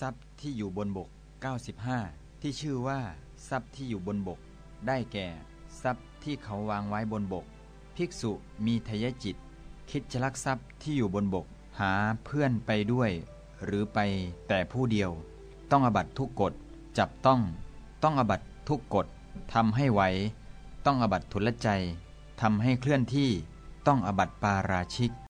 ทรัพย์ที่อยู่บนบก 95 ที่ชื่อว่า ทรัพย์ที่อยู่บนบก ได้แก่ ทรัพย์ที่เขาวางไว้บนบก ภิกษุมีทยจิต คิดจะลักทรัพย์ที่อยู่บนบก หาเพื่อนไปด้วย หรือไปแต่ผู้เดียว ต้องอบัตทุกกฎจับต้อง ต้องอบัตทุกกฎทำให้ไหวต้องอบัตทุลใจทำให้เคลื่อนที่ต้องอบัตปาราชิก